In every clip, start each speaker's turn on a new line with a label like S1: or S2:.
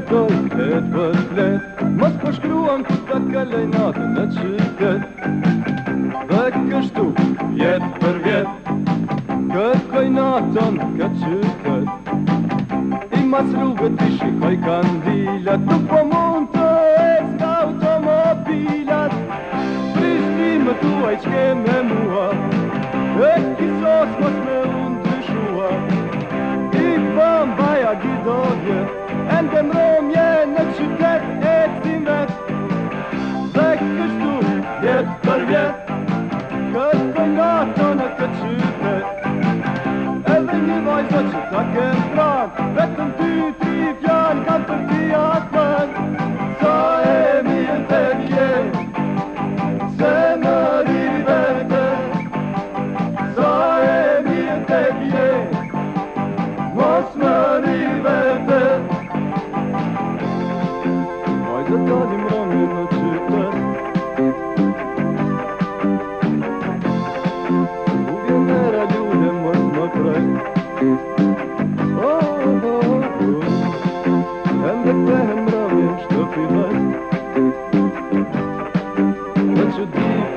S1: jetoj e për vëzlet Mos përshkruan po ku të kalej natën në qytet Dhe kështu jet për vjet Këtë kaj natën këtë qytet I mas rrugë të shikoj kandilat Nuk po mund të eks ka automobilat Prishti më duaj që mund një vajzë që të kënë pranë Vetëm ty, ty i fjallë, të fja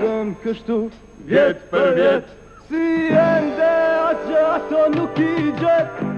S1: Vazhdojmë kështu Vjetë për vjetë Si ende atë që ato nuk i gjetë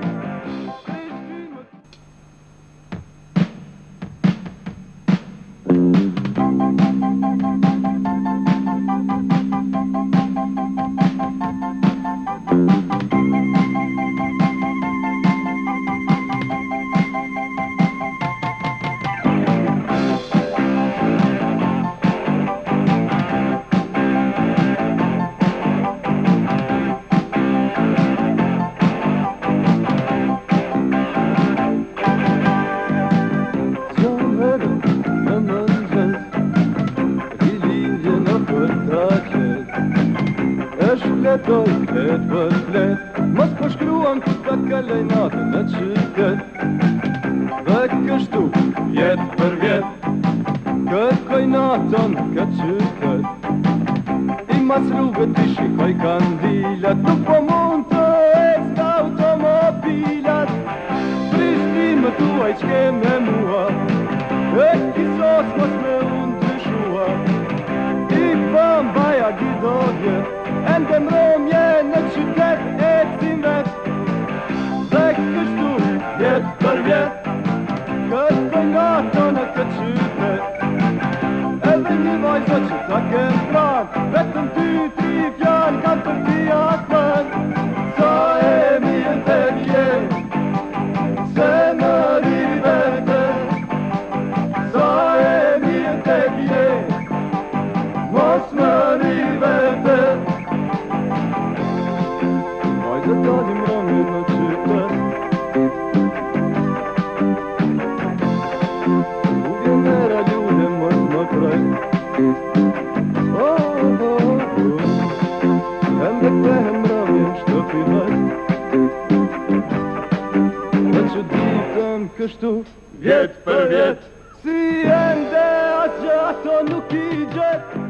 S1: kërkoj të këtë për të flet Më të përshkruan po ku të kalej natë në qytet Dhe kështu jetë për vjetë Kërkoj natën këtë qytet I mas të sluve të shikoj kandilat Nuk po mund të e sa automobilat Prishti më tuaj që keme mua E kisos mos me unë të shua I pa mbaja gjithodje Ende më vaj sa po që ta kem pran Vetëm ty tri për ti atë mën Sa e
S2: mirë të kje Se më diri
S1: Sa e mirë të kje Mos më diri kështu Vjetë për vjetë Si ende atë që ato nuk i gjetë